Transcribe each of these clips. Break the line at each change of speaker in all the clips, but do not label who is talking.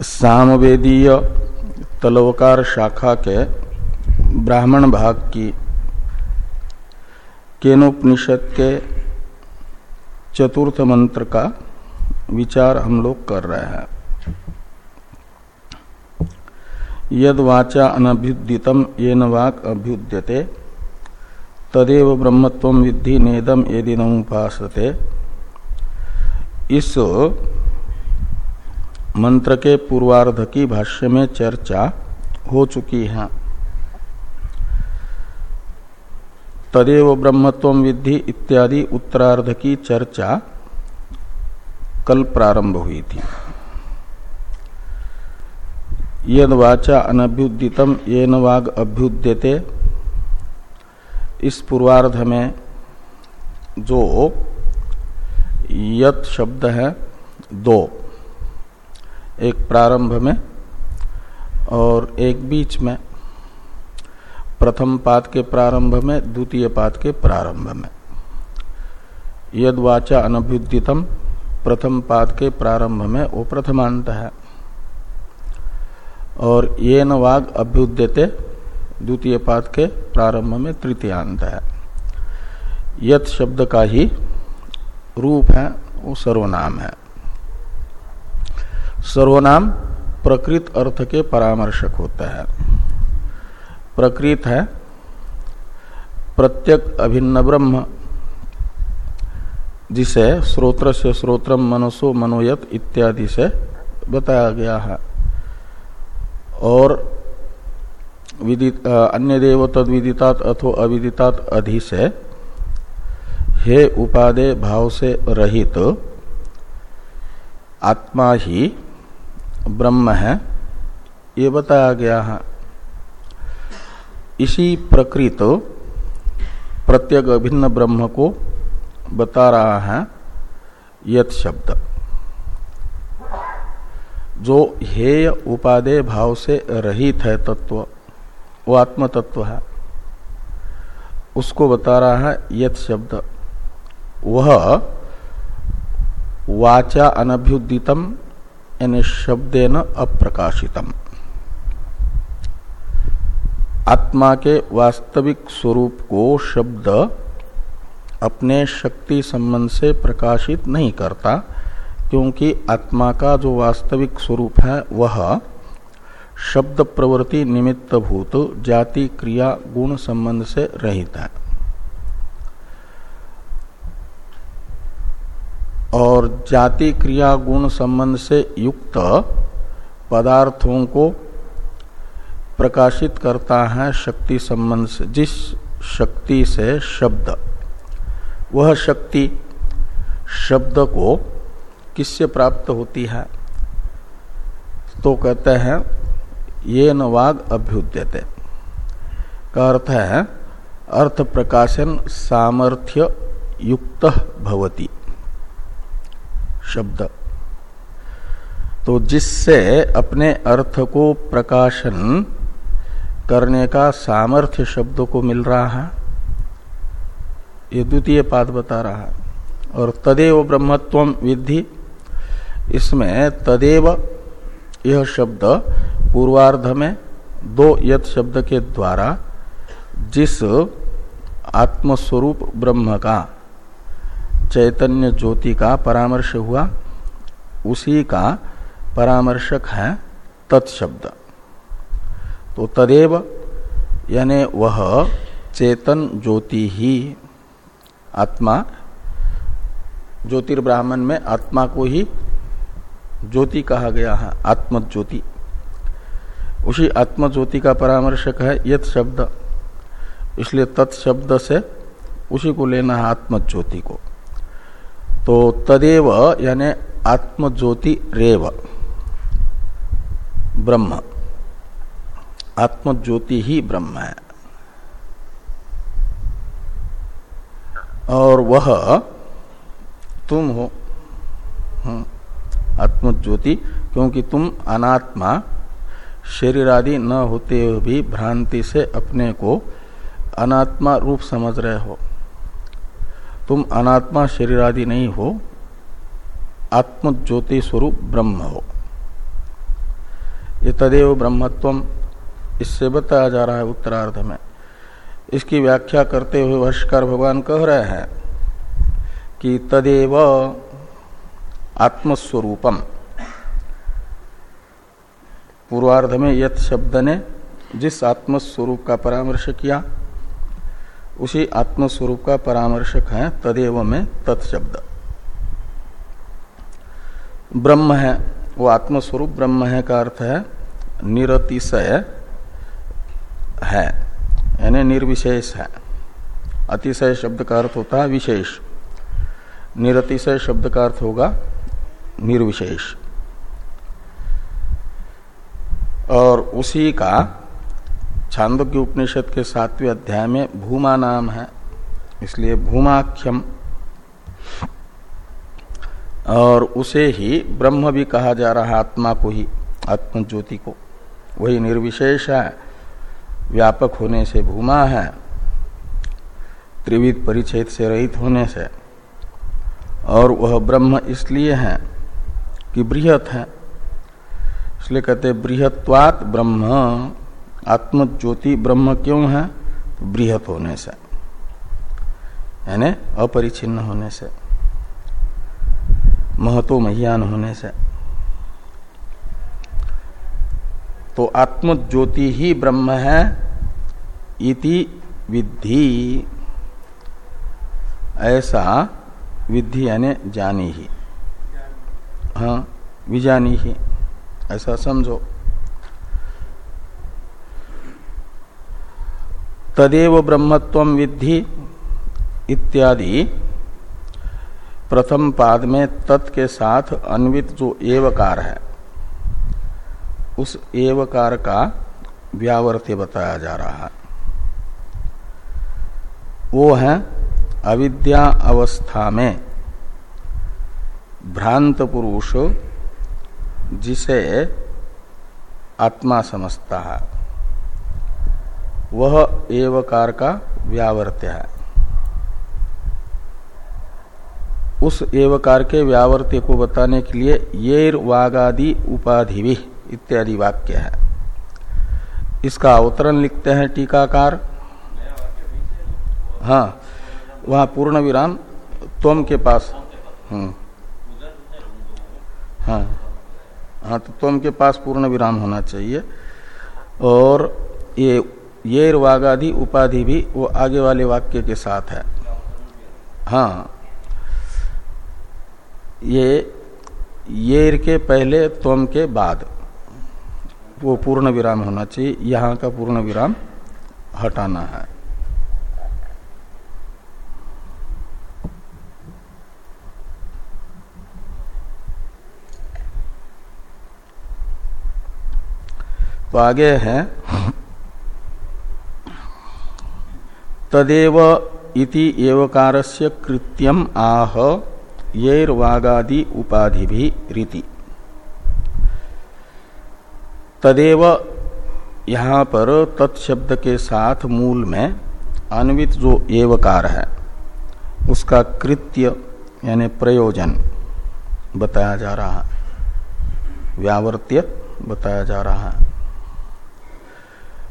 सामवेदीय तलवकार शाखा के ब्राह्मण भाग की केनोपनिषद के चतुर्थ मंत्र का विचार हम लोग कर रहे हैं। यद वाचा अनभ्युदितम ये नाक अभ्युद्यते, तदेव ब्रह्मत्व विद्धि नेदम यदि नमुपासते इस मंत्र के पूर्वार्ध की भाष्य में चर्चा हो चुकी है। तदेव ब्रह्मत्व विद्धि इत्यादि उत्तरार्ध की चर्चा कल प्रारंभ हुई थी। यद वाचा अनभ्युदितम ये नाग अभ्युद्यते। इस पूर्वार्ध में जो यत शब्द है, दो। एक प्रारंभ में और एक बीच में, प्रथम पाद के प्रारंभ में, द्वितीय पाद के प्रारंभ में। यद वाचा अनभ्युदितम, प्रथम पाद के प्रारंभ में वो प्रथमांत है। और ये न वाग अभ्युद्यते, द्वितीय पाद के प्रारंभ में तृतीयांत है। यत शब्द का ही रूप है, वो सर्वनाम है। सर्वनाम प्रकृत अर्थ के परामर्शक होता है। प्रकृत है, प्रत्यक अभिन्न ब्रह्म, जिसे स्रोत्र से श्रोत्रम मनसो मनोयत इत्यादि से बताया गया है। और विदित अन्य देव तद विदितात अथो अविदितात अधि से हे उपादे भाव से रहित आत्मा ही ब्रह्म है, ये बताया गया है। इसी प्रकृत प्रत्येक अभिन्न ब्रह्म को बता रहा है यत शब्द। जो हेय उपादेय भाव से रहित है तत्व, वो आत्म तत्व है, उसको बता रहा है यथ शब्द। वह वाचा अनभ्युदितम यानी शब्देन अप्रकाशितम। आत्मा के वास्तविक स्वरूप को शब्द अपने शक्ति संबंध से प्रकाशित नहीं करता, क्योंकि आत्मा का जो वास्तविक स्वरूप है, वह शब्द प्रवृत्ति निमित्त भूत, जाति, क्रिया, गुण संबंध से रहित है। और जाति क्रिया गुण संबंध से युक्त पदार्थों को प्रकाशित करता है शक्ति संबंध से, जिस शक्ति से शब्द। वह शक्ति शब्द को किससे प्राप्त होती है? तो कहते हैं, ये न वाग अभ्युद्यते। का अर्थ है, अर्थ प्रकाशन सामर्थ्य युक्त भवती। शब्द। तो जिससे अपने अर्थ को प्रकाशन करने का सामर्थ्य शब्द को मिल रहा है, ये द्वितीय पाद बता रहा है। और तदेव ब्रह्मत्व विधि इसमें तदेव यह शब्द पूर्वार्ध में दो यत शब्द के द्वारा जिस आत्मस्वरूप ब्रह्म का चैतन्य ज्योति का परामर्श हुआ। उसी का परामर्शक है तत्शब्द। तो तदेव, यानी वह चेतन ज्योति ही आत्मा, ज्योतिर्ब्राह्मण में आत्मा को ही ज्योति कहा गया है आत्म ज्योति उसी आत्म ज्योति का परामर्शक है यत शब्द इसलिए तत्शब्द से उसी को लेना है आत्म ज्योति को। तो तदेव यानी आत्मज्योति रेव। ब्रह्म। आत्मज्योति ही ब्रह्म है। और वह तुम हो। आत्मज्योति, क्योंकि तुम अनात्मा शरीर आदि न होते हुए भी भ्रांति से अपने को अनात्मा रूप समझ रहे हो। तुम अनात्मा शरीर आदि नहीं हो आत्म ज्योति स्वरूप ब्रह्म हो। ये तदेव ब्रह्मत्व, इससे बताया जा रहा है उत्तरार्ध में। इसकी व्याख्या करते हुए भाष्कर भगवान कह रहे हैं कि तदेव आत्मस्वरूपम। पूर्वार्ध में यथ शब्द ने जिस आत्मस्वरूप का परामर्श किया उसी आत्मस्वरूप का परामर्शक है, तदेव में तत्शब्द। ब्रह्म है, वो आत्मस्वरूप ब्रह्म है का अर्थ है, निरतिशय है, यानी निर्विशेष है। अतिशय शब्द का अर्थ होता है विशेष। निरतिशय शब्द का अर्थ होगा निर्विशेष। और उसी का छांदोग्य उपनिषद के सातवें अध्याय में भूमा नाम है, इसलिए भूमाख्यम। और उसे ही ब्रह्म भी कहा जा रहा आत्मा को ही आत्म ज्योति को। वही निर्विशेष है, व्यापक होने से भूमा है, त्रिविध परिच्छेद से रहित होने से। और वह ब्रह्म इसलिए है कि बृहत है, इसलिए कहते बृहत्वात ब्रह्म। आत्म ज्योति ब्रह्म क्यों है? बृहत होने से। यानी अपरिचिन्न होने से। महतो महियान होने से। तो आत्म ज्योति ही ब्रह्म है इति विधि ऐसा विधि यानी जानी ही। हाँ विजानी ही। ऐसा समझो। तदेव ब्रह्मत्व विद्धि इत्यादि। प्रथम पाद में तत् के साथ अन्वित जो एवकार है, उस एवकार का व्यावर्त्य बताया जा रहा है। वो है अविद्या अवस्था में भ्रांत पुरुष जिसे आत्मा समझता है। वह एवकार का व्यावर्त्य है। उस एवकार के व्यावर्त्य को बताने के लिए ये वागादि उपाधि भी इत्यादि वाक्य है। इसका अवतरण लिखते हैं टीकाकार। हाँ वहाँ पूर्ण विराम तोम के पास हम्म। हाँ हाँ तो तुम के पास पूर्ण विराम होना चाहिए। और ये ये वागादि उपाधि भी वो आगे वाले वाक्य के साथ है। हाँ। ये, येर के पहले तुम के बाद। वो पूर्ण विराम होना चाहिए। यहाँ का पूर्ण विराम हटाना है। तो आगे है। तदेव इति एवकारस्य कृत्यम आह, येर्वागादि उपाधि भी रीति। तदेव यहाँ पर तत्शब्द के साथ मूल में अन्वित जो एवकार है, उसका कृत्य यानी प्रयोजन बताया जा रहा है, व्यावर्त्य बताया जा रहा है।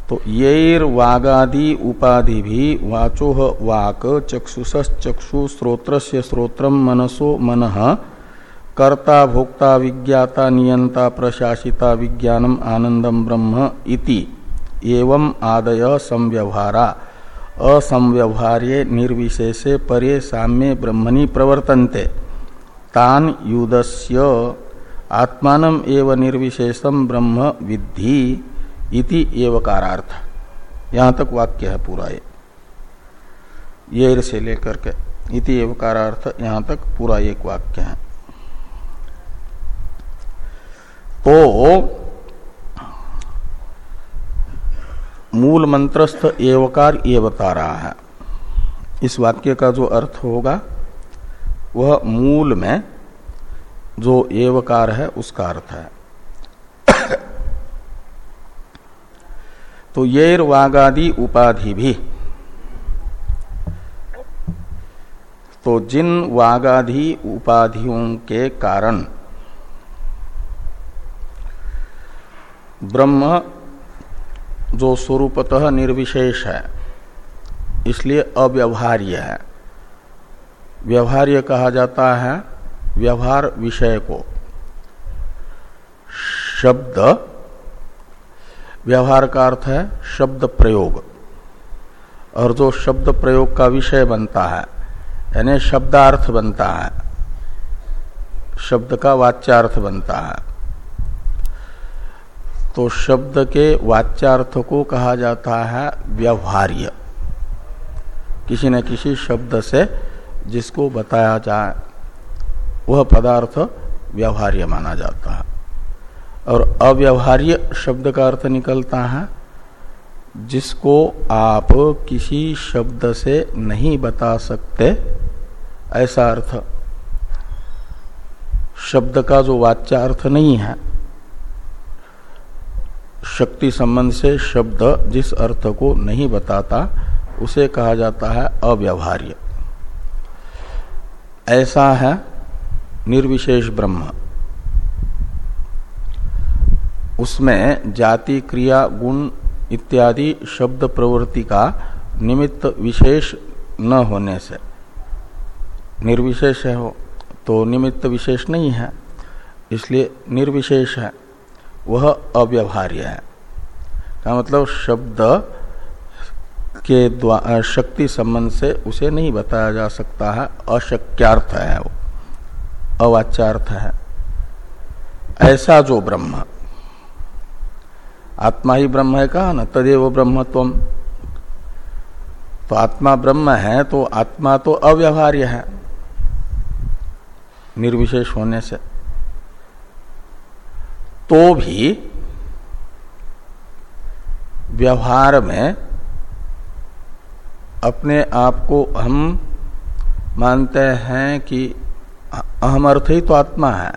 तो येर वागादि उपाधि भी वाचो वाक चक्षुष चक्षु स्रोत्र स्रोत्र मनसो मन। कर्ता भोक्ता विज्ञाता नियंता प्रशासिता विज्ञानम आनंदम ब्रह्म इति। एवं आदय संव्यवहारा। असंव्यवहार्य निर्विशेषे परे साम्य ब्रह्मणि प्रवर्तन्ते। तान युदस्य आत्मान एव निर्विशेषम ब्रह्म विद्धि। इति एवकारार्थ। यहाँ तक वाक्य है पूरा ये। येर से लेकर के इति एवकारार्थ, यहाँ तक पूरा एक वाक्य है। तो मूल मंत्रस्थ एवकार ये बता रहा है। इस वाक्य का जो अर्थ होगा, वह मूल में जो एवकार है, उसका अर्थ है। तो येर वागादि उपाधि भी तो जिन वागाधि उपाधियों के कारण ब्रह्म जो स्वरूपतः निर्विशेष है, इसलिए अव्यवहार्य है। व्यवहार्य कहा जाता है व्यवहार विषय को। शब्द व्यवहार का अर्थ है शब्द प्रयोग। और जो शब्द प्रयोग का विषय बनता है, यानी शब्दार्थ बनता है, शब्द का वाच्यार्थ बनता है। तो शब्द के वाच्यार्थ को कहा जाता है व्यवहार्य। किसी न किसी शब्द से जिसको बताया जाए, वह पदार्थ व्यवहार्य माना जाता है। और अव्यवहार्य शब्द का अर्थ निकलता है, जिसको आप किसी शब्द से नहीं बता सकते, ऐसा अर्थ। शब्द का जो वाच्य अर्थ नहीं है, शक्ति संबंध से शब्द जिस अर्थ को नहीं बताता, उसे कहा जाता है अव्यवहार्य। ऐसा है निर्विशेष ब्रह्म। उसमें जाति, क्रिया, गुण इत्यादि शब्द प्रवृत्ति का निमित्त विशेष न होने से निर्विशेष है हो तो निमित्त विशेष नहीं है, इसलिए निर्विशेष है, वह अव्यवहार्य है। का मतलब शब्द के द्वारा शक्ति संबंध से उसे नहीं बताया जा सकता है, अशक्यार्थ है वो, अवाच्यार्थ है। ऐसा जो ब्रह्म आत्मा ही ब्रह्म है कहा ना? तदेव ब्रह्म तुम तो आत्मा ब्रह्म है तो आत्मा तो अव्यवहार्य है, निर्विशेष होने से। तो भी व्यवहार में अपने आप को हम मानते हैं कि अहम अर्थ ही तो आत्मा है,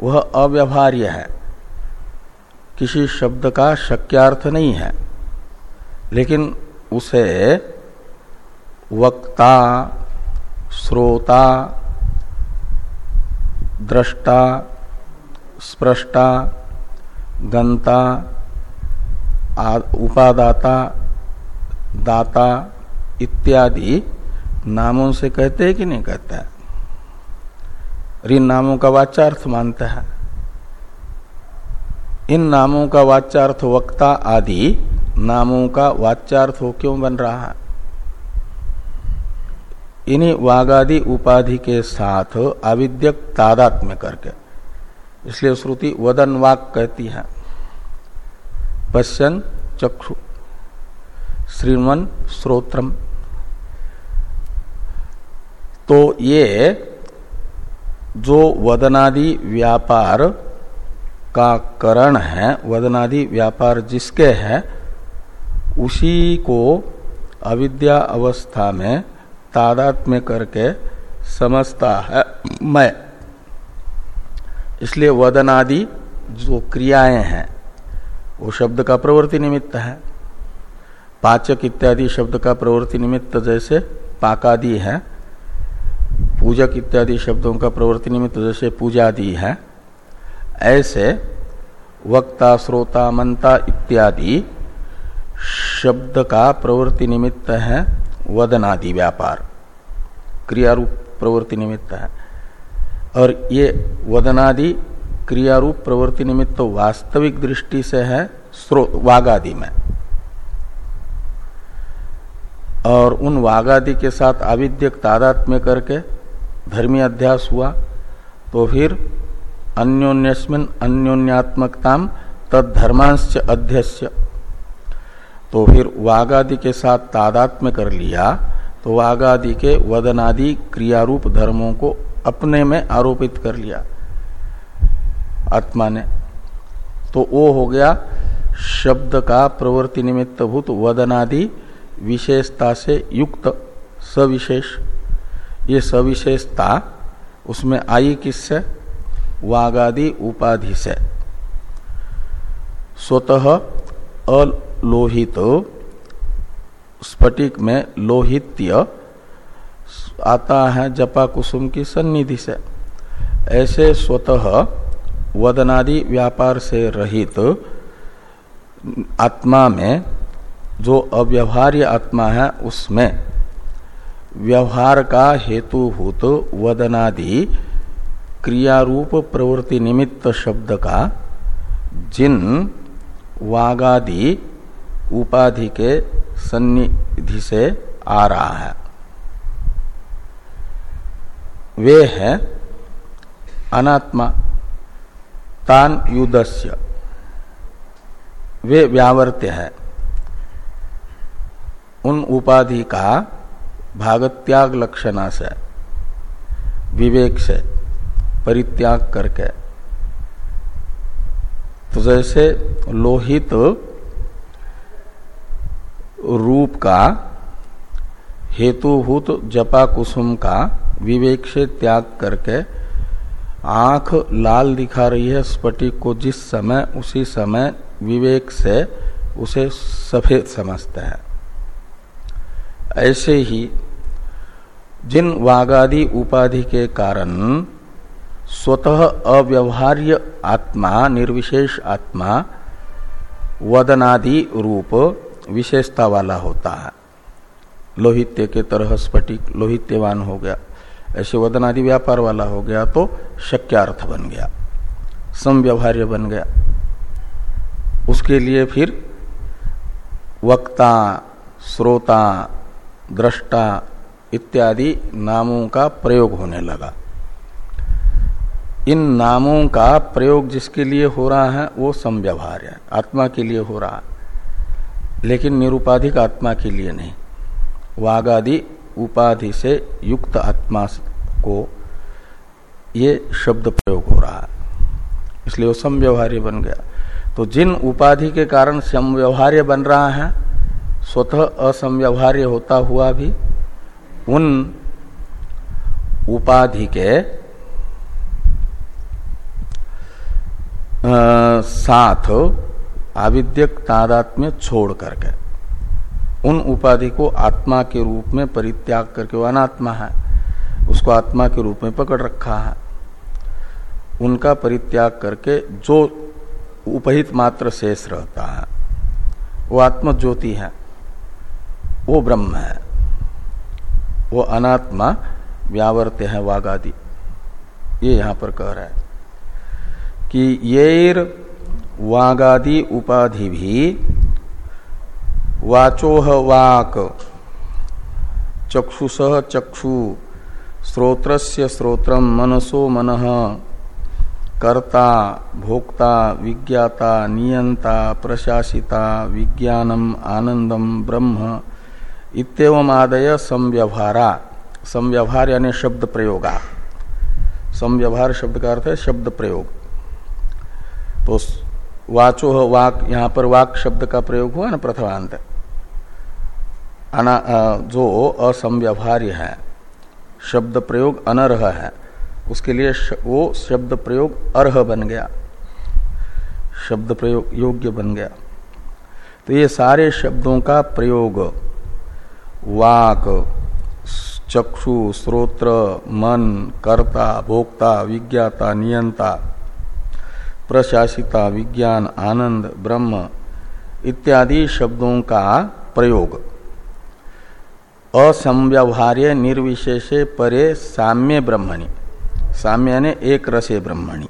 वह अव्यवहार्य है। किसी शब्द का शक्यार्थ नहीं है। लेकिन उसे वक्ता, श्रोता, दृष्टा स्प्रष्टा गंता उपादाता, दाता इत्यादि नामों से कहते हैं कि नहीं कहते हैं। इन नामों का वाचार्थ मानता है। इन नामों का वाच्यार्थ वक्ता आदि नामों का वाच्यार्थ हो क्यों बन रहा है? इन्हीं वागादि उपाधि के साथ अविद्यक तादात्म्य करके। इसलिए श्रुति वदन वाक कहती है। पश्यन चक्षु, श्रीमन श्रोत्रम। तो ये जो वदनादि व्यापार का करण है, वदनादि व्यापार जिसके है, उसी को अविद्या अवस्था में तादात्म्य करके समझता है मैं। इसलिए वदनादि जो क्रियाएँ हैं, वो शब्द का प्रवृत्ति निमित्त है। पाचक इत्यादि शब्द का प्रवृत्ति निमित्त जैसे पाकादि है, पूजक इत्यादि शब्दों का प्रवृत्ति निमित्त जैसे पूजादि है। ऐसे वक्ता, श्रोता, मंता इत्यादि शब्द का प्रवृत्ति निमित्त है वदनादि व्यापार। क्रियारूप प्रवृत्ति निमित्त है। और ये वदनादि क्रियारूप प्रवृत्ति निमित्त वास्तविक दृष्टि से है वागादि में। और उन वागादि के साथ आविद्यक तादात्म्य करके धर्मी अध्यास हुआ तो फिर अन्योन्यस्मिन अन्योन्यात्मकता तद धर्मांश अध्यस्य। तो फिर वागादि के साथ तादात्म्य कर लिया तो वागादि के वदनादि क्रियारूप धर्मों को अपने में आरोपित कर लिया। आत्मा ने तो वो हो गया शब्द का प्रवृत्ति निमित्त भूत वदनादि विशेषता से युक्त सविशेष। ये सविशेषता, उसमें आई किससे? वागादि उपाधि से स्वतः अलोहित, स्फटिक में लोहित्य, आता है जपा कुसुम की सन्निधि से ऐसे स्वतः वदनादि व्यापार से रहित आत्मा में, जो अव्यवहार्य आत्मा है, उसमें व्यवहार का हेतुभूत वदनादि क्रियारूप प्रवृत्ति निमित्त शब्द का जिन वागादि उपाधि के सन्निधि से आ रहा है। वे है अनात्मा, तान युदस्य। वे व्यावर्त्य है। उन उपाधि का भागत्याग लक्षणा से, विवेक से परित्याग करके। तो जैसे लोहित रूप का, हेतुभूत जपा कुसुम का विवेक से त्याग करके आँख लाल दिखा रही है, स्फटिक को जिस समय, उसी समय विवेक से उसे सफ़ेद समझते हैं। ऐसे ही जिन वागादि उपाधि के कारण स्वतः अव्यवहार्य आत्मा, निर्विशेष आत्मा, वदनादि रूप विशेषता वाला होता है। लोहित्य के तरह स्फटिक, लोहित्यवान हो गया, ऐसे वदनादि व्यापार वाला हो गया तो शक्यार्थ बन गया समव्यवहार्य बन गया। उसके लिए फिर वक्ता, श्रोता, दृष्टा इत्यादि नामों का प्रयोग होने लगा। इन नामों का प्रयोग जिसके लिए हो रहा है, वो समव्यवहार है। आत्मा के लिए हो रहा लेकिन निरुपाधिक आत्मा के लिए नहीं। वागादि उपाधि से युक्त आत्मा को ये शब्द प्रयोग हो रहा है। इसलिए वो समव्यवहार्य बन गया। तो जिन उपाधि के कारण समव्यवहार्य बन रहा है, स्वतः असमव्यवहार्य होता हुआ भी, उन उपाधि के साथ आविद्यक तादात्म्य छोड़ करके, उन उपाधि को आत्मा के रूप में परित्याग करके, वो अनात्मा है, उसको आत्मा के रूप में पकड़ रखा है, उनका परित्याग करके जो उपहित मात्र शेष रहता है, वो आत्म ज्योति है, वो ब्रह्म है, वो अनात्मा व्यावर्त्य है वागादि, ये यहाँ पर कह रहा है। कि ये वागादि उपाधि भी वाचोह वाक, चक्षुष चक्षु श्रोत्रस्य श्रोत्रम मनसो मन, कर्ता, भोक्ता, विज्ञाता नियंता प्रशासिता, विज्ञानम आनंदम ब्रह्म इतम आदय संव्यवहारा। संव्यवहार यानी शब्द प्रयोगा संव्यवहार शब्द का अर्थ है शब्द प्रयोग तो वाचो वाक, यहाँ पर वाक शब्द का प्रयोग हुआ ना प्रथमांत। जो असंव्यवहार्य है, शब्द प्रयोग अनर्ह है, उसके लिए वो शब्द प्रयोग अर्ह बन गया, शब्द प्रयोग योग्य बन गया। तो ये सारे शब्दों का प्रयोग, वाक चक्षु श्रोत्र मन, कर्ता, भोक्ता, विज्ञाता, नियंता प्रशासिता, विज्ञान, आनंद, ब्रह्म इत्यादि शब्दों का प्रयोग। असंव्यवहार्य, निर्विशेषे परे साम्य ब्रह्मणि। साम्य ने एक रसे ब्रह्मणि।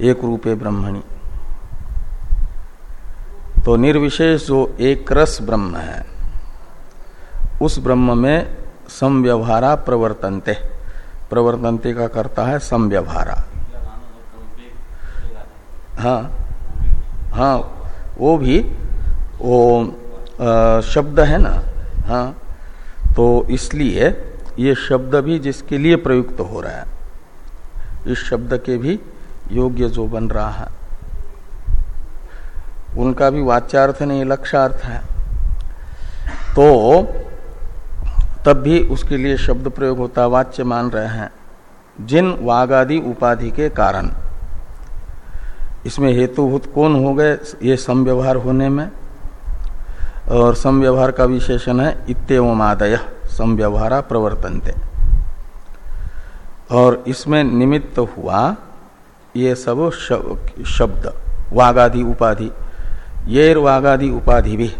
एक रूपे ब्रह्मणि। तो निर्विशेष जो एक रस ब्रह्म है, उस ब्रह्म में समव्यवहारा प्रवर्तनते। प्रवर्तनते का करता है समव्यवहारा हाँ हाँ वो भी वो आ, शब्द है ना हाँ तो इसलिए ये शब्द भी जिसके लिए प्रयुक्त हो रहा है इस शब्द के भी योग्य जो बन रहा है उनका भी वाच्यार्थ नहीं लक्ष्यार्थ है तो तब भी उसके लिए शब्द प्रयोग होता वाच्य मान रहे हैं जिन वागादि उपाधि के कारण। इसमें हेतुभूत कौन हो गए, ये समव्यवहार होने में। और समव्यवहार का विशेषण है इतमादय समव्यवहारा प्रवर्तनते। और इसमें निमित्त हुआ, ये सब शब्द, वागादि उपाधि ये वागादि उपाधि भी,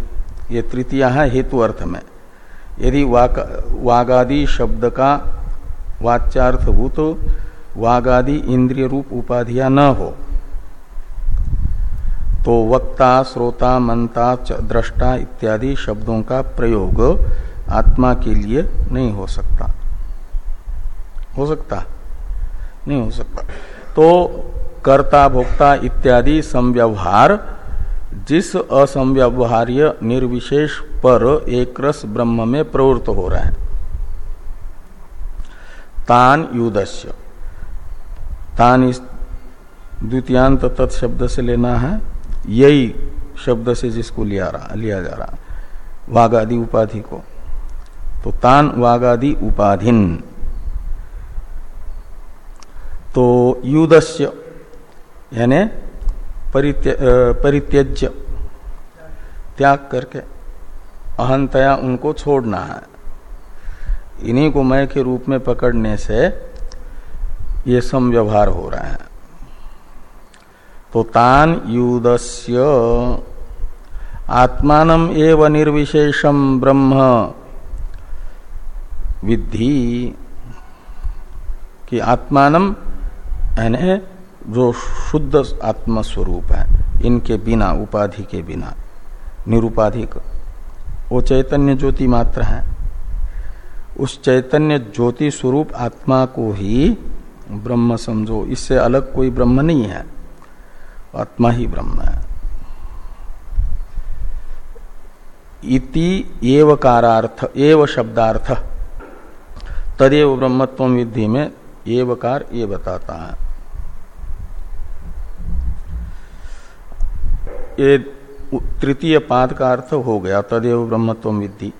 ये तृतीय है हेतु अर्थ में। यदि वागादि शब्द का वाच्यार्थभूत, वागादि इंद्रिय रूप उपाधियाँ न हो तो वक्ता, श्रोता, मंता दृष्टा इत्यादि शब्दों का प्रयोग आत्मा के लिए नहीं हो सकता। हो सकता? नहीं हो सकता। तो कर्ता, भोक्ता इत्यादि संव्यवहार, जिस असंव्यवहार्य निर्विशेष पर एक रस ब्रह्म में प्रवृत्त हो रहा है। तान युदस्य। तान इस द्वितीयांत तत्शब्द से लेना है। यही शब्द से जिसको लिया रहा, लिया जा रहा। वागादि उपाधि को। तो तान वागादि उपाधिन। तो युदस्य यानी परित्यज्य, त्याग करके अहंतया उनको छोड़ना है। इन्हीं को मय के रूप में पकड़ने से ये समव्यवहार हो रहा है। तो तान युदस्य। आत्मान एव निर्विशेषम ब्रह्म। विद्धि कि आत्मान यानी जो शुद्ध आत्म स्वरूप है, इनके बिना, उपाधि के बिना, निरुपाधिक। वो चैतन्य ज्योति मात्र है। उस चैतन्य ज्योति स्वरूप आत्मा को ही ब्रह्म समझो। इससे अलग कोई ब्रह्म नहीं है। आत्मा ही ब्रह्म है। इति एव कारार्थ एव शब्दार्थ तदेव ब्रह्मत्व विधि में एवकार ये बताता है। ये तृतीय पाद का अर्थ हो गया, तदेव ब्रह्मत्व विद्धि।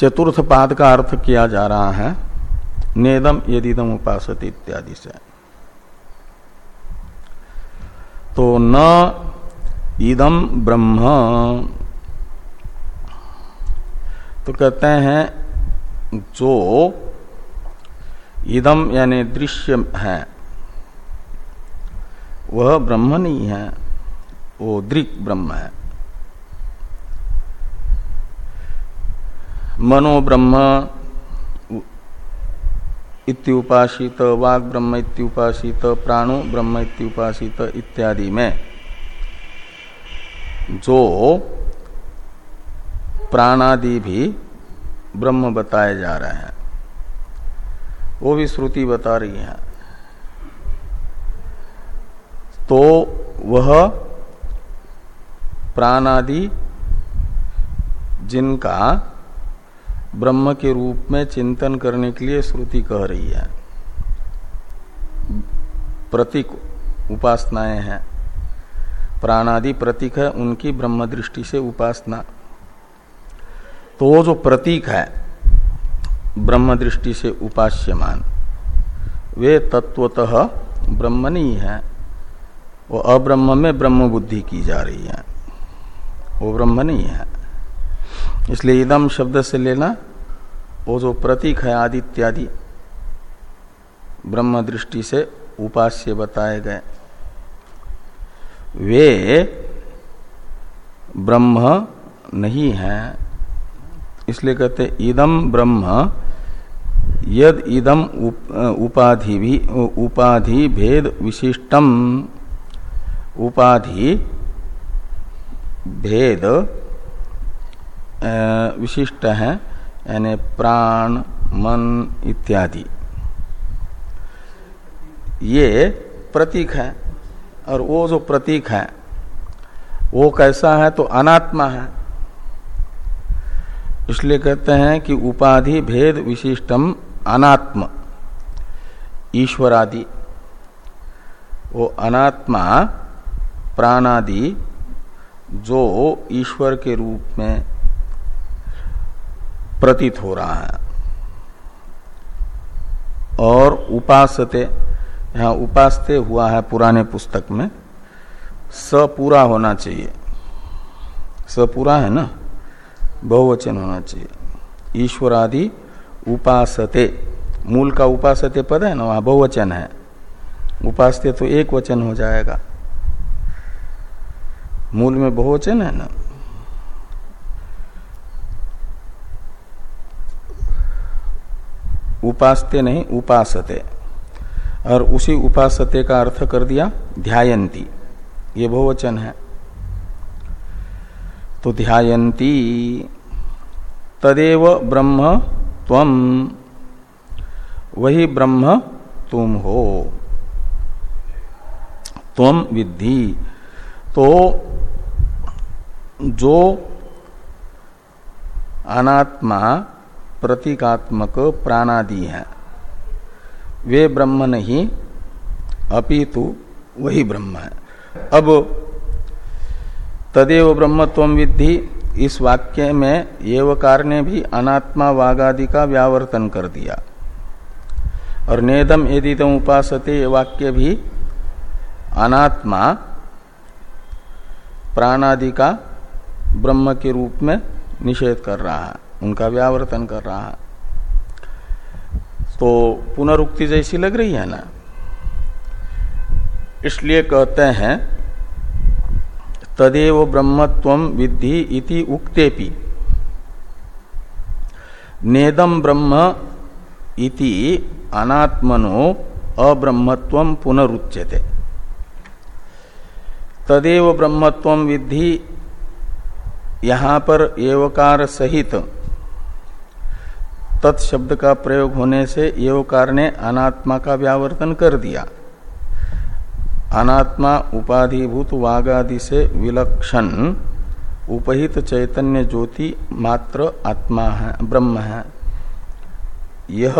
चतुर्थ पाद का अर्थ किया जा रहा है, नेदम यदिदम उपासत इत्यादि से। तो न इदम ब्रह्म। तो कहते हैं, जो इदम यानी दृश्य है, वह ब्रह्म नहीं है, वो दृक ब्रह्म है। मनो ब्रह्म इत्युपासित वाग ब्रह्म इत्युपासित, प्राणो ब्रह्म इत्युपासित इत्यादि में जो प्राणादि भी ब्रह्म बताए जा रहे हैं, वो भी श्रुति बता रही है। तो वह प्राणादि जिनका ब्रह्म के रूप में चिंतन करने के लिए श्रुति कह रही है। प्रतीक उपासनाएँ हैं। प्राणादि प्रतीक है, उनकी ब्रह्म दृष्टि से उपासना। तो वो जो प्रतीक है ब्रह्म दृष्टि से उपास्यमान, वे तत्वतः ब्रह्म नहीं है। वो अब्रह्म में ब्रह्म बुद्धि की जा रही है। वो ब्रह्म नहीं है। इसलिए इदम शब्द से लेना वो जो प्रतीक है आदित्यादि ब्रह्म दृष्टि से उपास्य बताए गए। वे ब्रह्म नहीं है इसलिए कहते इदम ब्रह्म यद इदम उप, उपाधि भी उपाधि भेद विशिष्टम उपाधि भेद विशिष्ट है। यानी प्राण, मन इत्यादि। ये प्रतीक है और वो जो प्रतीक है, वो कैसा है तो अनात्मा है। इसलिए कहते हैं कि उपाधि भेद विशिष्टम अनात्म, ईश्वरादि। वो अनात्मा, प्राणादि जो ईश्वर के रूप में प्रतीत हो रहा है। और उपासते, यहाँ उपासते हुआ है पुराने पुस्तक में स पूरा होना चाहिए। स पूरा है ना? बहुवचन होना चाहिए। ईश्वरादि उपासते। मूल का उपासते पद है ना? वहाँ बहुवचन है। उपासते तो एक वचन हो जाएगा। मूल में बहुवचन है ना? उपासते नहीं, उपासते। और उसी उपासते का अर्थ कर दिया, ध्यायंती। ये बहुवचन है। तो ध्यायंती, तदेव ब्रह्म त्वम वही ब्रह्म तुम हो। त्वम विद्धि। तो जो अनात्मा प्रतीकात्मक प्राणादि हैं। वे ब्रह्म नहीं अपितु वही ब्रह्म है। अब तदेव ब्रह्मत्व विद्धि, इस वाक्य में एवकार ने भी अनात्मा वागादि का व्यावर्तन कर दिया। और नेदम यदिदम उपासते वाक्य भी अनात्मा प्राणादि का ब्रह्म के रूप में निषेध कर रहा है। उनका व्यावर्तन कर रहा है। तो पुनरुक्ति जैसी लग रही है ना? इसलिए कहते हैं, तदेव ब्रह्मत्व विद्धि इति उक्तेपि। नेदम ब्रह्म इति अनात्मनो अब्रह्मत्व पुनरुच्यते। तदेव ब्रह्मत्व विद्धि यहाँ पर एवकार सहित तत्शब्द का प्रयोग होने से योकार ने अनात्मा का व्यावर्तन कर दिया। अनात्मा उपाधिभूत वागादि से विलक्षण, उपहित चैतन्य ज्योति मात्र आत्मा है, ब्रह्म है। यह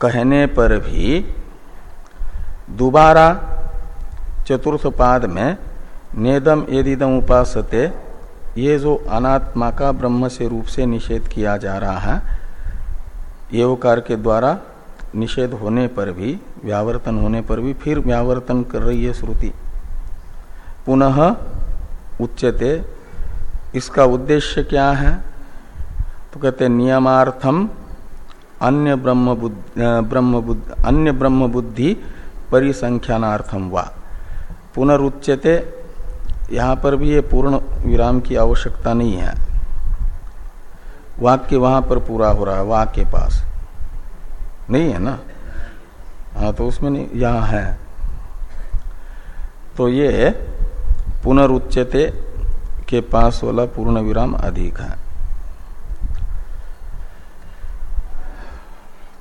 कहने पर भी दोबारा चतुर्थ पाद में नेदम यदिदम उपासते ये जो अनात्मा का ब्रह्म से रूप से निषेध किया जा रहा है एवकार के द्वारा निषेध होने पर भी, व्यावर्तन होने पर भी फिर व्यावर्तन कर रही है श्रुति। पुनः उच्चते इसका उद्देश्य क्या है? तो कहते नियमार्थम अन्य ब्रह्म ब्रह्म अन्य ब्रह्म बुद्धि परिसंख्यानार्थम वा। पुनरुच्यते यहाँ पर भी ये पूर्ण विराम की आवश्यकता नहीं है। वाक्य वहाँ पर पूरा हो रहा है वाक के पास। नहीं है ना? हाँ तो उसमें नहीं, यहाँ है। तो ये पुनरुच्चते के पास वाला पूर्ण विराम अधिक है।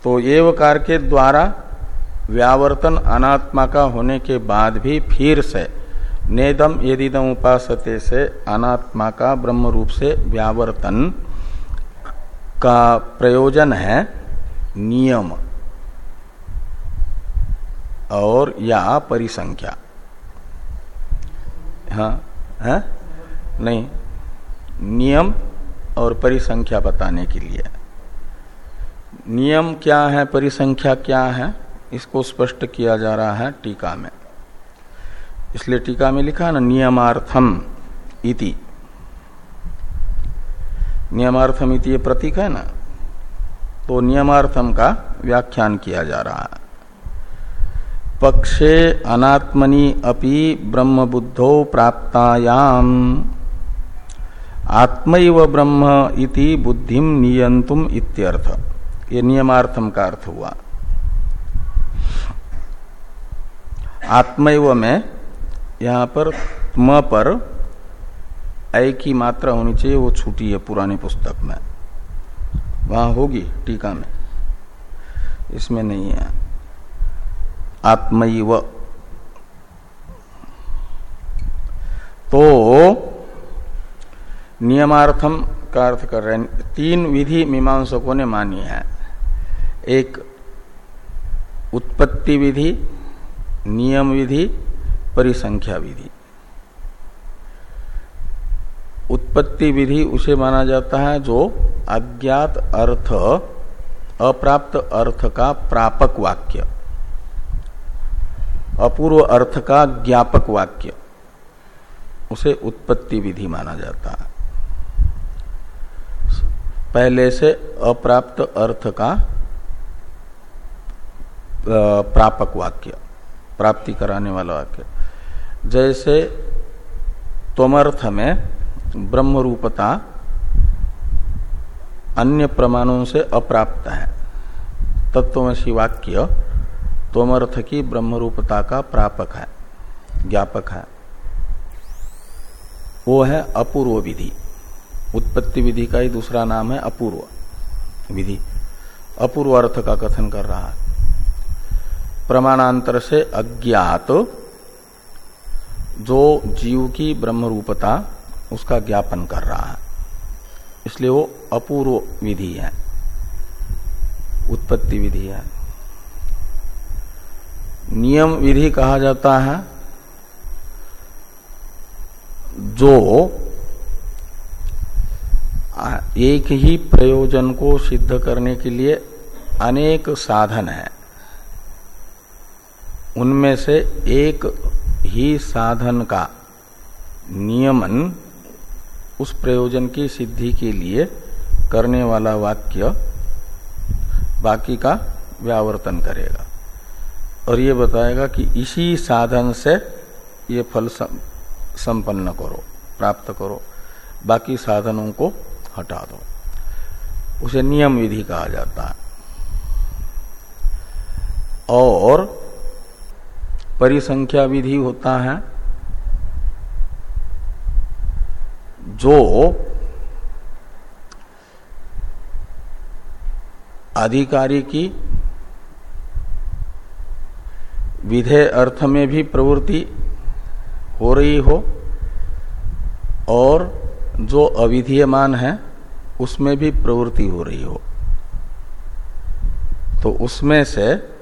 तो एवकार के द्वारा व्यावर्तन अनात्मा का होने के बाद भी फिर से नेदम यदिदम उपासते से अनात्मा का ब्रह्म रूप से व्यावर्तन का प्रयोजन है नियम और या परिसंख्या। हाँ है? नहीं, नियम और परिसंख्या बताने के लिए। नियम क्या है, परिसंख्या क्या है, इसको स्पष्ट किया जा रहा है टीका में। इसलिए टीका में लिखा ना, नियमार्थम इति। नियमार्थम इति ये प्रतीक है ना तो नियमार्थम का व्याख्यान किया जा रहा है। पक्षे अनात्मनि अपि ब्रह्म बुद्धो प्राप्तायाम। आत्मैव ब्रह्म इति बुद्धिम नियंतुम इत्यर्थ। ये नियमार्थम का अर्थ हुआ। आत्मैव में यहाँ पर म पर ऐ की मात्रा होनी चाहिए, वो छूटी है पुरानी पुस्तक में। वहाँ होगी टीका में। इसमें नहीं है। आत्मयव तो नियमार्थम का अर्थ कर रहे हैं। तीन विधि मीमांसकों ने मानी है। एक, उत्पत्ति विधि, नियम विधि परिसंख्या विधि उत्पत्ति विधि उसे माना जाता है जो अज्ञात अर्थ, अप्राप्त अर्थ का प्रापक वाक्य, अपूर्व अर्थ का ज्ञापक वाक्य, उसे उत्पत्ति विधि माना जाता है। पहले से अप्राप्त अर्थ का प्रापक वाक्य, प्राप्ति कराने वाला वाक्य। जैसे त्वमर्थ में ब्रह्म रूपता अन्य प्रमाणों से अप्राप्त है। तत्वमसी वाक्य, त्वमर्थ की ब्रह्म रूपता का प्रापक है, ज्ञापक है। वो है अपूर्व विधि। उत्पत्ति विधि का ही दूसरा नाम है अपूर्व विधि। अपूर्व अर्थ का कथन कर रहा है। प्रमाणांतर से अज्ञात जो जीव की ब्रह्म रूपता उसका ज्ञापन कर रहा है। इसलिए वो अपूर्व विधि है। उत्पत्ति विधि है। नियम विधि कहा जाता है, जो एक ही प्रयोजन को सिद्ध करने के लिए अनेक साधन है। उनमें से एक ही साधन का नियमन उस प्रयोजन की सिद्धि के लिए करने वाला वाक्य बाकी का व्यावर्तन करेगा। और ये बताएगा कि इसी साधन से ये फल संपन्न करो, प्राप्त करो, बाकी साधनों को हटा दो। उसे नियम विधि कहा जाता है। और परिसंख्या विधि होता है, जो अधिकारी की विधेय अर्थ में भी प्रवृत्ति हो रही हो, और जो अविधीयमान है, उसमें भी प्रवृत्ति हो रही हो। तो उसमें से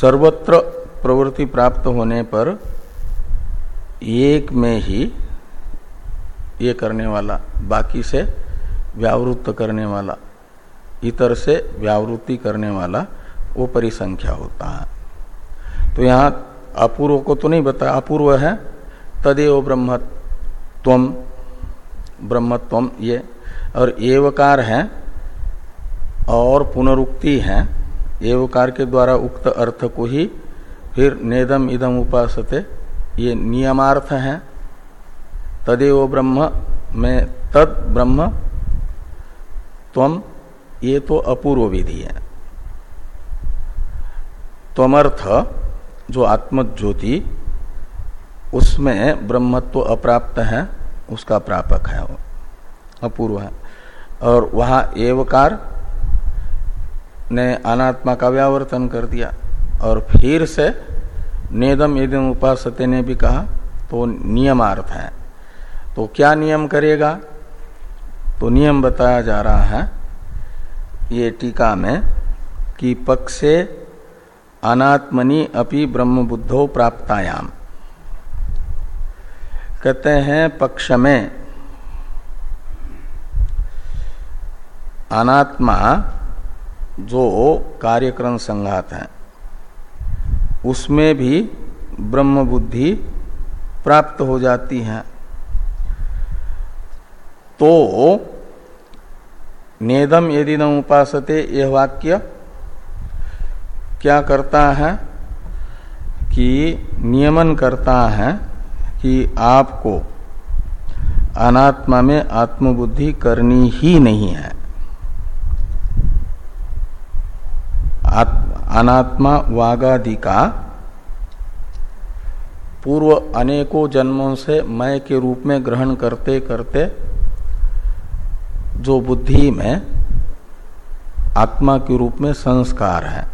सर्वत्र प्रवृत्ति प्राप्त होने पर एक में ही ये करने वाला, बाकी से व्यावृत्त करने वाला, इतर से व्यावृत्ति करने वाला, वो परिसंख्या होता है। तो यहाँ अपूर्व को तो नहीं बता अपूर्व है, तदेव ब्रह्मत्व ब्रह्मत्व ये, और एवकार है, और पुनरुक्ति है एवकार के द्वारा उक्त अर्थ को ही फिर नेदम इदम उपासते, ये नियमार्थ है। तदेव ब्रह्म, में तद ब्रह्म तम ये तो अपूर्व विधि है। तमर्थ जो आत्मज्योति, उसमें ब्रह्मत्व अप्राप्त है, उसका प्रापक है वो, अपूर्व है। और वहाँ एवकार ने अनात्मा का व्यावर्तन कर दिया। और फिर से नेदम एदम उपासते ने भी कहा तो नियमार्थ है। तो क्या नियम करेगा? तो नियम बताया जा रहा है, ये टीका में, कि पक्षे अनात्मनि अपि ब्रह्म बुद्धो प्राप्तायाम। कहते हैं, पक्ष में अनात्मा जो कार्यक्रम संघात है, उसमें भी ब्रह्म बुद्धि प्राप्त हो जाती है। तो नेदम यदि न उपासते यह वाक्य क्या करता है कि नियमन करता है कि आपको अनात्मा में आत्मबुद्धि करनी ही नहीं है। अनात्मा वागादि का पूर्व अनेकों जन्मों से मय के रूप में ग्रहण करते करते जो बुद्धि में, आत्मा के रूप में संस्कार है,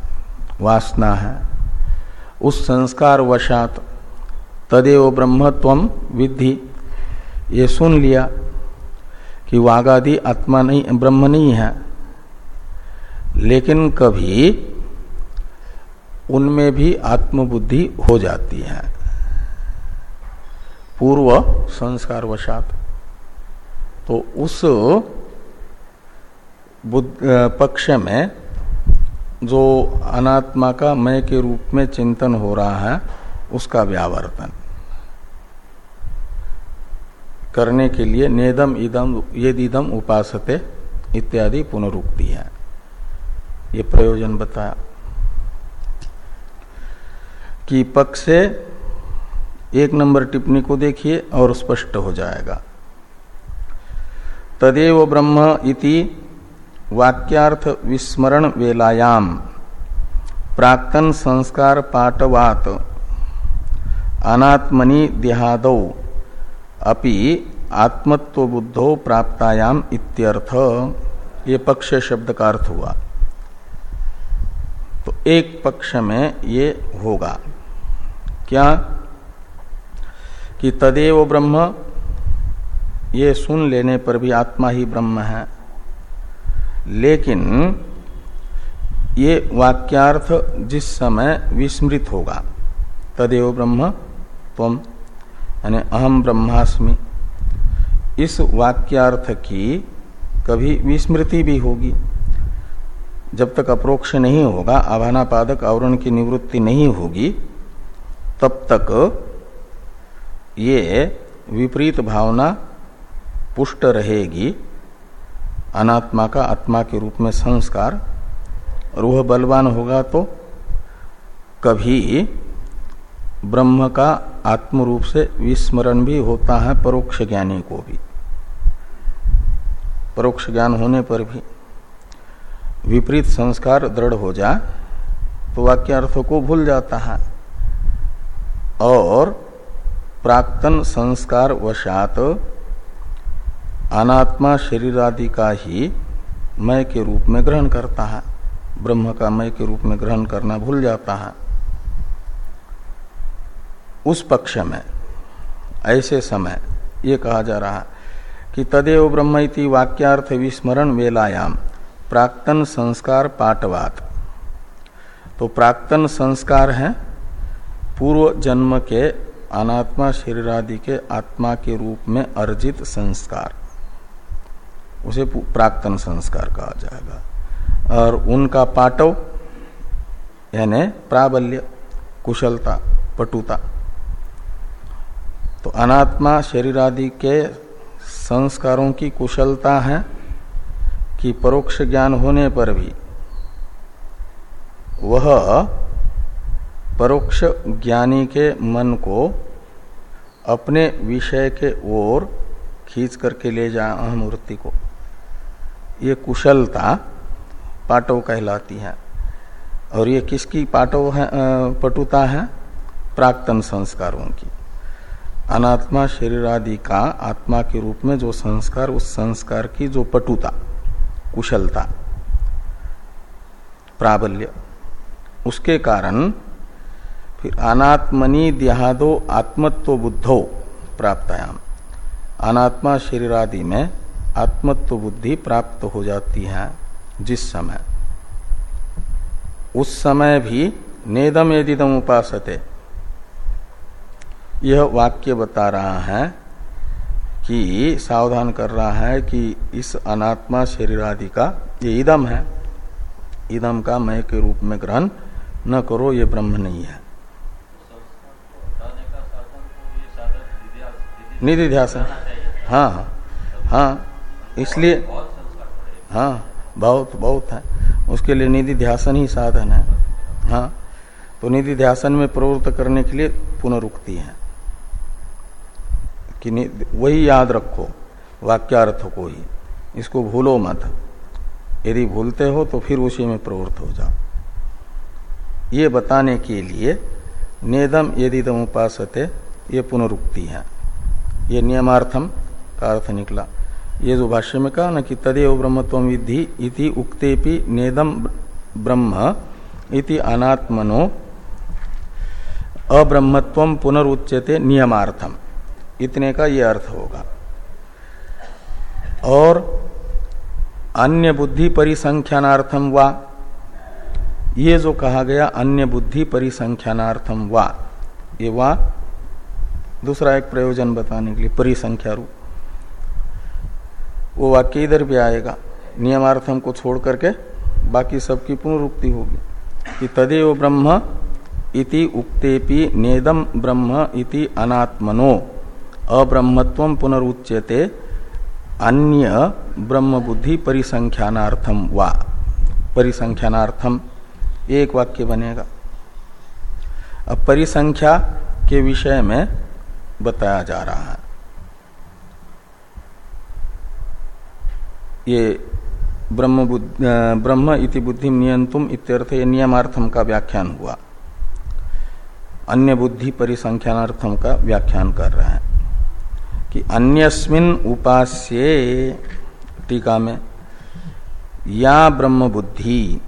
वासना है, उस संस्कार वशात तदेव ब्रह्मत्व विधि ये सुन लिया कि वागादि आत्मा नहीं, ब्रह्म नहीं है। लेकिन कभी उनमें भी आत्मबुद्धि हो जाती है। पूर्व संस्कार वशात। तो उस पक्ष में जो अनात्मा का मय के रूप में चिंतन हो रहा है, उसका व्यावर्तन करने के लिए नेदम इदम, यदिदम उपासते इत्यादि पुनरुक्ति है। ये प्रयोजन बताया कि पक्षे एक नंबर टिप्पणी को देखिए और स्पष्ट हो जाएगा। तदेव ब्रह्म इति वाक्यार्थ विस्मरण वेलायाम, प्राक्तन संस्कार पाठवात अनात्मनि देहादौ, अपि आत्मत्व बुद्धो प्राप्तायाम इत्यर्थ। ये पक्ष शब्द का अर्थ हुआ। एक पक्ष में ये होगा। क्या? कि तदेव ब्रह्म, ये सुन लेने पर भी आत्मा ही ब्रह्म है। लेकिन ये वाक्यार्थ जिस समय विस्मृत होगा, तदेव ब्रह्म तम यानी अहम ब्रह्मास्मि, इस वाक्यार्थ की कभी विस्मृति भी होगी। जब तक अप्रोक्ष नहीं होगा आभानापादक आवरण की निवृत्ति नहीं होगी, तब तक ये विपरीत भावना पुष्ट रहेगी। अनात्मा का आत्मा के रूप में संस्कार, रूह बलवान होगा तो कभी ब्रह्म का आत्म रूप से विस्मरण भी होता है परोक्ष ज्ञानी को भी। परोक्ष ज्ञान होने पर भी विपरीत संस्कार दृढ़ हो जाए तो वाक्यार्थों को भूल जाता है। और प्राक्तन संस्कार वशात अनात्मा शरीर आदि का ही मय के रूप में ग्रहण करता है। ब्रह्म का मय के रूप में ग्रहण करना भूल जाता है। उस पक्ष में, ऐसे समय ये कहा जा रहा कि तदेव ब्रह्म वाक्यार्थ विस्मरण वेलायाम। प्राक्तन संस्कार पाठवात तो प्राक्तन संस्कार है पूर्व जन्म के अनात्मा शरीर आदि के आत्मा के रूप में अर्जित संस्कार। उसे प्राक्तन संस्कार कहा जाएगा। और उनका पाटव, यानी प्राबल्य, कुशलता, पटुता। तो अनात्मा शरीर आदि के संस्कारों की कुशलता है। कि परोक्ष ज्ञान होने पर भी वह परोक्ष ज्ञानी के मन को अपने विषय के ओर खींच करके ले जा अहम वृत्ति को। ये कुशलता पाटव कहलाती है। और ये किसकी पाटव है पटुता है? प्राक्तन संस्कारों की। अनात्मा शरीर आदि का आत्मा के रूप में जो संस्कार, उस संस्कार की जो पटुता। कुशलता, प्राबल्य। उसके कारण फिर अनात्मनि देहादो आत्मत्व बुद्धो प्राप्तायाम। अनात्मा शरीर आदि में आत्मत्व बुद्धि प्राप्त हो जाती है जिस समय। उस समय भी नेदम यदिदम उपासते। यह वाक्य बता रहा है कि सावधान कर रहा है कि इस अनात्मा शरीर आदि का, ये इदम है। इदम का मय के रूप में ग्रहण न करो, ये ब्रह्म नहीं है। निधि ध्यास हाँ हाँ। हाँ इसलिए हाँ बहुत बहुत है। उसके लिए निधि ध्यासन ही साधन है। हाँ तो निधि ध्यासन में प्रवृत्त करने के लिए पुनरुक्ति है। कि वही याद रखो, वाक्यार्थ को ही। इसको भूलो मत। यदि भूलते हो तो फिर उसी में प्रवृत्त हो जाओ। ये बताने के लिए, नेदम यदि तम उपासते, ये पुनरुक्ति है। ये नियमार्थम का अर्थ निकला। ये जो भाष्य में कहा ना कि तदेव ब्रह्मत्व विधि इति उक्तेपि नेदम ब्रह्म इति अनात्मनो अब्रह्मत्व पुनरुच्यते नियमार्थम। इतने का ये अर्थ होगा। और अन्य बुद्धि परिसंख्यानार्थम वा, ये जो कहा गया अन्य बुद्धि परिसंख्यानार्थम वा, ये वा दूसरा एक प्रयोजन बताने के लिए परिसंख्या रूप। वो वाक्य इधर भी आएगा। नियमार्थम को छोड़ करके बाकी सबकी पुनरुक्ति होगी कि तदेव ब्रह्म इति उक्तेपि नेदम ब्रह्म इति अनात्मनो। अब्रह्मत्व पुनरुच्यते, अन्य ब्रह्म बुद्धि परिसंख्यानार्थम वा। परिसंख्यानार्थम एक वाक्य बनेगा। अब परिसंख्या के विषय में बताया जा रहा है। ये ब्रह्म ब्रह्म इति बुद्धि नियंतुम इत्यर्थ ये नियमार्थम का व्याख्यान हुआ। अन्य बुद्धि परिसंख्यानार्थम का व्याख्यान कर रहे हैं। कि अन्यस्मिन उपास्य टीका में, या ब्रह्म बुद्धि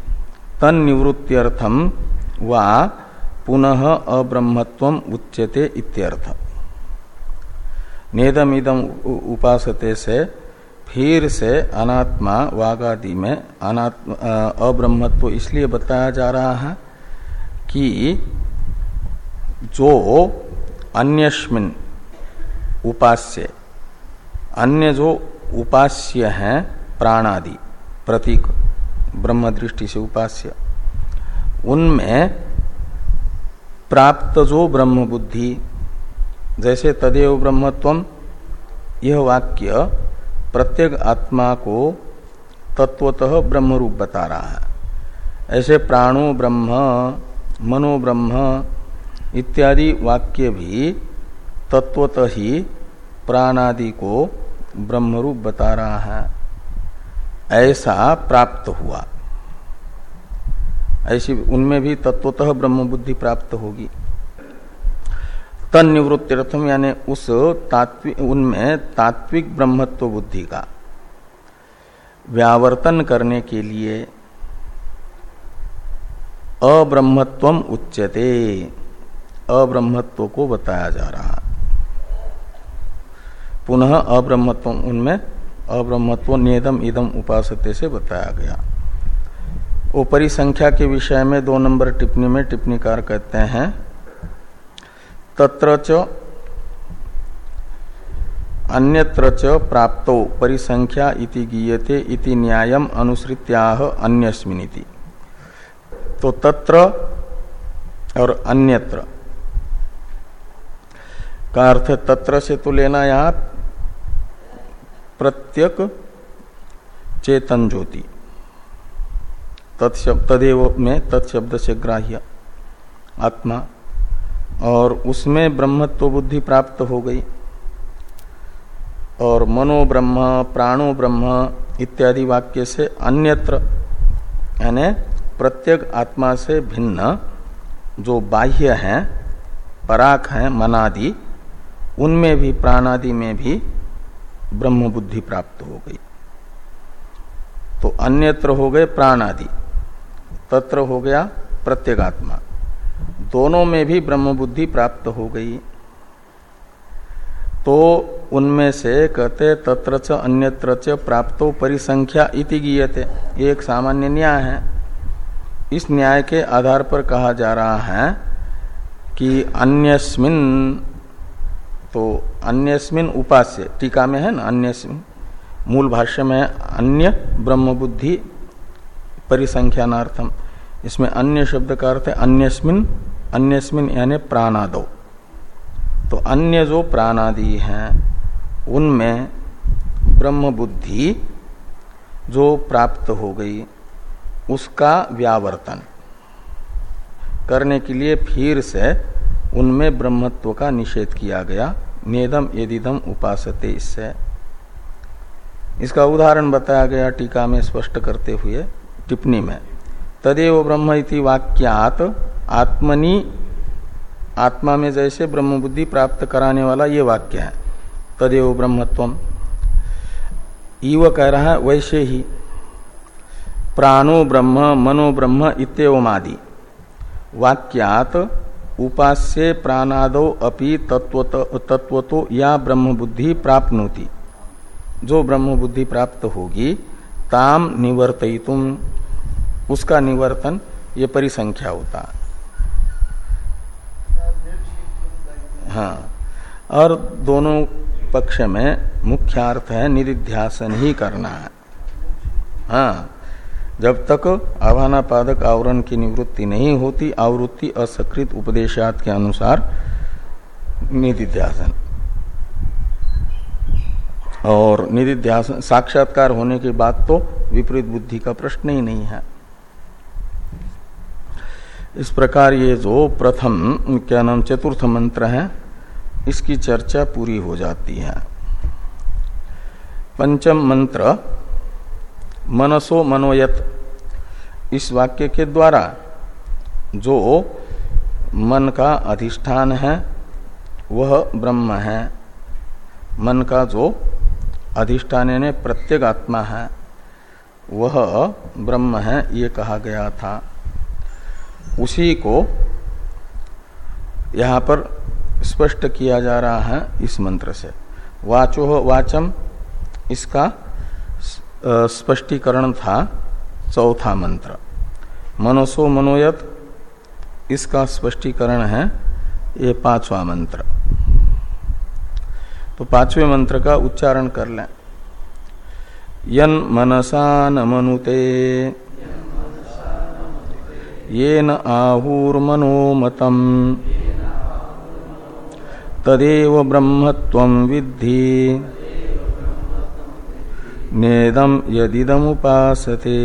तन निवृत्त्यर्थम व पुनः अब्रह्मत्व उच्यते इत्यर्थ नेदम इदम उपासते से, फिर से अनात्मा वागादि में अनात्मा अब्रह्मत्व इसलिए बताया जा रहा है कि जो अन्यस्मिन उपास्य। अन्य जो उपास्य हैं, प्राणादि, प्रतीक ब्रह्म दृष्टि से उपास्य। उनमें प्राप्त जो ब्रह्म बुद्धि जैसे तदेव ब्रह्मत्व, यह वाक्य प्रत्येक आत्मा को तत्वतः ब्रह्म रूप बता रहा है। ऐसे प्राणो ब्रह्म, मनो ब्रह्म, इत्यादि वाक्य भी तत्वतः ही प्राणादि को ब्रह्मरूप बता रहा है। ऐसा प्राप्त हुआ। ऐसी उनमें भी तत्वतः ब्रह्म बुद्धि प्राप्त होगी। तन निवृत्तिर्थम यानी उस तात्विक उनमें तात्विक ब्रह्मत्व बुद्धि का व्यावर्तन करने के लिए अब्रह्मत्व उच्यते। अब्रह्मत्व को बताया जा रहा। पुनः अब्रह्मत्व उनमें अब्रह्मत्व नियतम इदम उपासते से बताया गया। वो परिसंख्या के विषय में दो नंबर टिप्पणी में टिप्पणीकार कहते हैं, तत्र अन्यत्र च प्राप्तो परिसंख्या इति गीयते, इति न्यायम अनुसृत्याह अन्यस्मिनिति तो तत्र और अन्यत्र। का अर्थ तत्र से तो लेना यहाँ प्रत्यक चेतन ज्योति। तदेव में तत्शब्द से ग्राह्य आत्मा और उसमें ब्रह्मत्व बुद्धि प्राप्त हो गई और मनो ब्रह्म प्राणो ब्रह्म इत्यादि वाक्य से अन्यत्र, यानी प्रत्येक आत्मा से भिन्न जो बाह्य हैं पराक हैं, मनादि, उनमें भी, प्राणादि में भी ब्रह्म बुद्धि प्राप्त हो गई। तो अन्यत्र हो गए प्राण आदि तत्र हो गया प्रत्येगात्मा। दोनों में भी ब्रह्म बुद्धि प्राप्त हो गई। तो उनमें से कहते तत्र च अन्यत्र च प्राप्तो परिसंख्या इति गीयते। ये एक सामान्य न्याय है। इस न्याय के आधार पर कहा जा रहा है कि अन्यस्मिन तो अन्यस्मिन उपास्य, टीका में है ना, अन्यस्मिन, मूल भाष्य में अन्य ब्रह्म बुद्धि परिसंख्यानार्थम इसमें अन्य शब्द का अर्थ है अन्यस्मिन अन्यस्मिन यानी प्राणादो। तो अन्य जो प्राणादि हैं, उनमें ब्रह्म बुद्धि जो प्राप्त हो गई, उसका व्यावर्तन करने के लिए फिर से उनमें ब्रह्मत्व का निषेध किया गया। नेदम यदिदम उपासते इससे। इसका उदाहरण बताया गया टीका में स्पष्ट करते हुए टिप्पणी में। तदेव ब्रह्म इति वाक्यात, आत्मनि, आत्मा में जैसे ब्रह्म बुद्धि प्राप्त कराने वाला ये वाक्य है। तदेव ब्रह्मत्व ईव कह रहा है, वैसे ही, प्राणो ब्रह्म, मनो ब्रह्म इतवमादि वाक्यात उपास्य प्राणादो अपि तत्व तो या ब्रह्म बुद्धि प्राप्त होती जो ब्रह्म बुद्धि प्राप्त होगी, ताम निवर्तितुम उसका निवर्तन ये परिसंख्या होता। है, और दोनों पक्ष में मुख्य अर्थ है निधिध्यासन ही करना है। हाँ जब तक आवानापादक आवरण की निवृत्ति नहीं होती, आवृत्ति असकृत उपदेशात के अनुसार निधिध्यासन। और निधिध्यासन, साक्षात्कार होने के बाद तो विपरीत बुद्धि का प्रश्न ही नहीं है। इस प्रकार ये जो प्रथम, क्या नाम, चतुर्थ मंत्र है, इसकी चर्चा पूरी हो जाती है। पंचम मंत्र मनसो मनोयत। इस वाक्य के द्वारा जो मन का अधिष्ठान है, वह ब्रह्म है। मन का जो अधिष्ठान यानी प्रत्येक आत्मा है, वह ब्रह्म है, ये कहा गया था। उसी को यहाँ पर स्पष्ट किया जा रहा है इस मंत्र से। वाचो वाचम, इसका स्पष्टीकरण था, चौथा मंत्र। मनोसो मनोयत, इसका स्पष्टीकरण है, ये पांचवा मंत्र। तो पाँचवें मंत्र का उच्चारण कर लें। यन मनसा न मनुते ये न आहुर्मनोमतम, तदेव ब्रह्मत्व विद्धि। नेदम यदिदमुपासते।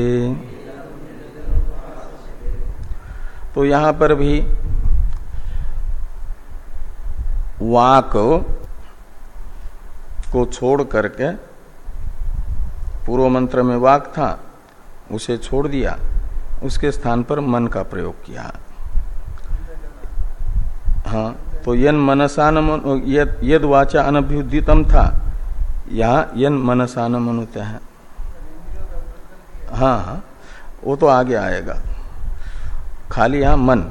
तो यहाँ पर भी वाक को छोड़ करके पूर्व मंत्र में वाक था, उसे छोड़ दिया, उसके स्थान पर मन का प्रयोग किया। हाँ तो यन मनसान यद वाचा अनभ्युदितम था यहाँ यन मनसान मनुते। हैं हाँ हाँ वो तो आगे आएगा। खाली यहाँ मन।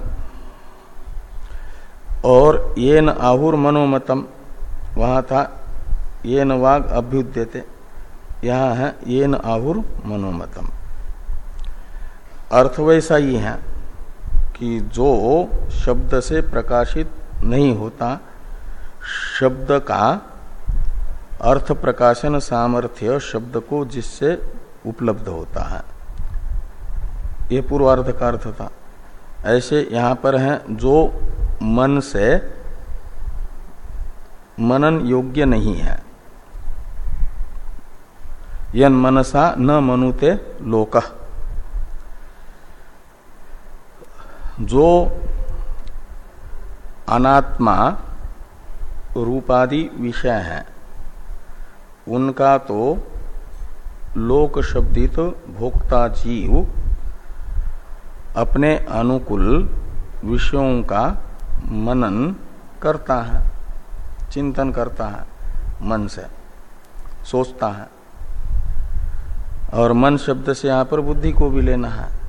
और ये न आहुर मनोमतम, वहाँ था, ये न वाग अभ्युद्यते, यहाँ है, ये न आहुर मनोमतम। अर्थ वैसा ही है कि जो शब्द से प्रकाशित नहीं होता, शब्द का अर्थ प्रकाशन सामर्थ्य शब्द को जिससे उपलब्ध होता है। ये पूर्वार्ध का अर्थ था। ऐसे यहाँ पर है, जो मन से मनन योग्य नहीं है। यन मनसा न मनुते लोक। जो अनात्मा रूपादि विषय है उनका तो लोक शब्दित भोक्ता जीव अपने अनुकूल विषयों का मनन करता है, चिंतन करता है, मन से सोचता है। और मन शब्द से यहाँ पर बुद्धि को भी लेना है।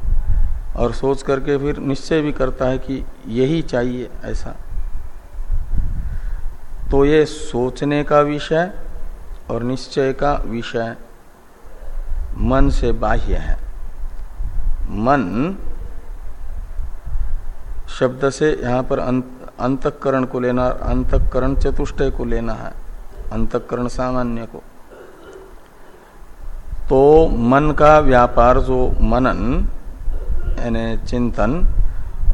और सोच करके फिर निश्चय भी करता है कि यही चाहिए ऐसा। तो ये सोचने का विषय और निश्चय का विषय मन से बाह्य है। मन शब्द से यहाँ पर अंतकरण को लेना, अंतकरण चतुष्टय को लेना है, अंतकरण सामान्य को। तो मन का व्यापार जो मनन, यानी चिंतन,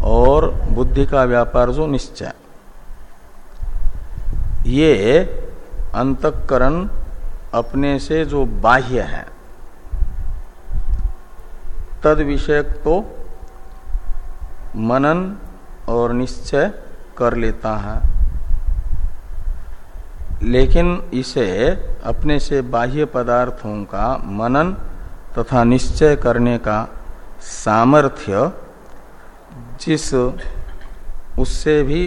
और बुद्धि का व्यापार जो निश्चय। ये अंतकरण अपने से जो बाह्य है। तद विषयक तो मनन और निश्चय कर लेता है। लेकिन इसे अपने से बाह्य पदार्थों का मनन तथा निश्चय करने का सामर्थ्य जिस उससे भी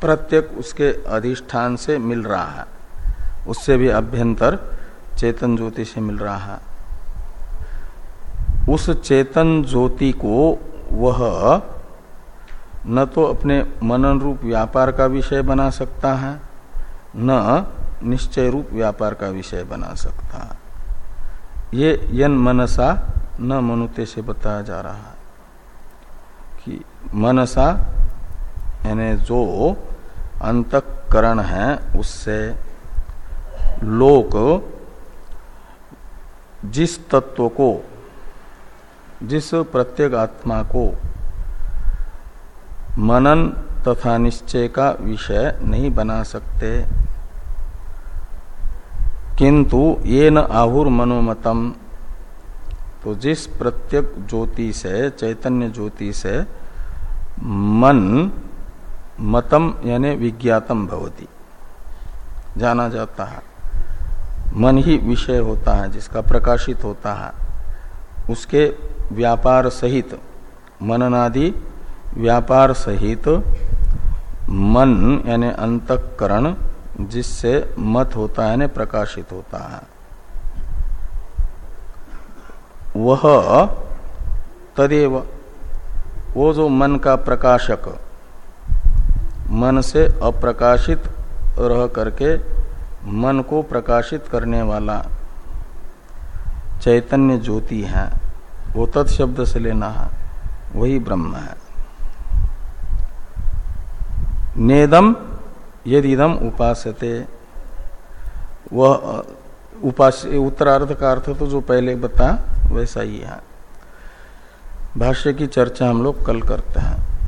प्रत्येक उसके अधिष्ठान से मिल रहा है। उससे भी अभ्यंतर चेतन ज्योति से मिल रहा है। उस चेतन ज्योति को वह न तो अपने मनन रूप व्यापार का विषय बना सकता है, न निश्चय रूप व्यापार का विषय बना सकता है। ये यन मनसा न मनुते से बताया जा रहा है कि मनसा, यानी जो अंतकरण है, उससे लोक जिस तत्व को, जिस प्रत्येक आत्मा को मनन तथा निश्चय का विषय नहीं बना सकते। किंतु ये न आहुर मनोमतम। तो जिस प्रत्येक ज्योति से, चैतन्य ज्योति से मन मतम यानी विज्ञातम भवती। जाना जाता है। मन ही विषय होता है, जिसका प्रकाशित होता है। उसके व्यापार सहित, मननादि व्यापार सहित, मन यानी अंतकरण, जिससे मत होता है, यानी प्रकाशित होता है। वह तदेव, वो जो मन का प्रकाशक, मन से अप्रकाशित रह करके मन को प्रकाशित करने वाला चैतन्य ज्योति है, वो तत्शब्द से लेना है, वही ब्रह्म है। नेदम, यदिदम उपासते वह, उपास उत्तरार्थ का अर्थ तो जो पहले बता, वैसा ही है। भाष्य की चर्चा हम लोग कल करते हैं।